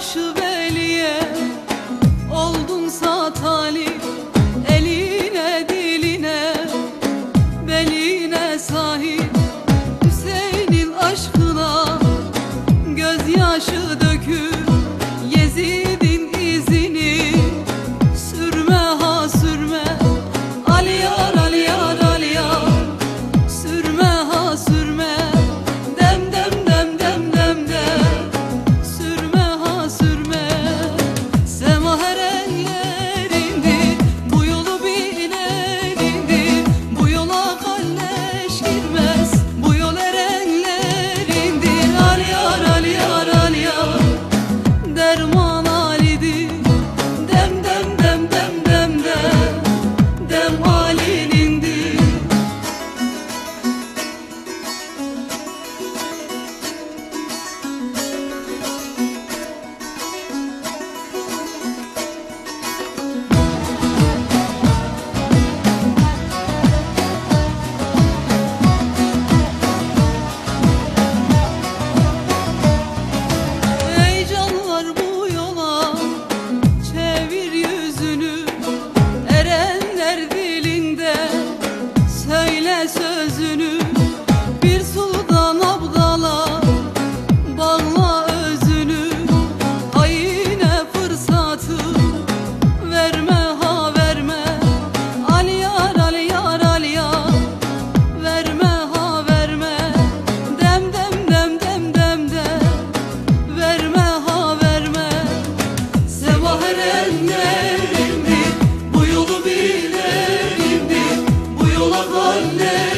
başı veliye Oldunsa talip eline diline Beline sahip. Hüseyin'in aşkına Gözyaşı dökül Sunday.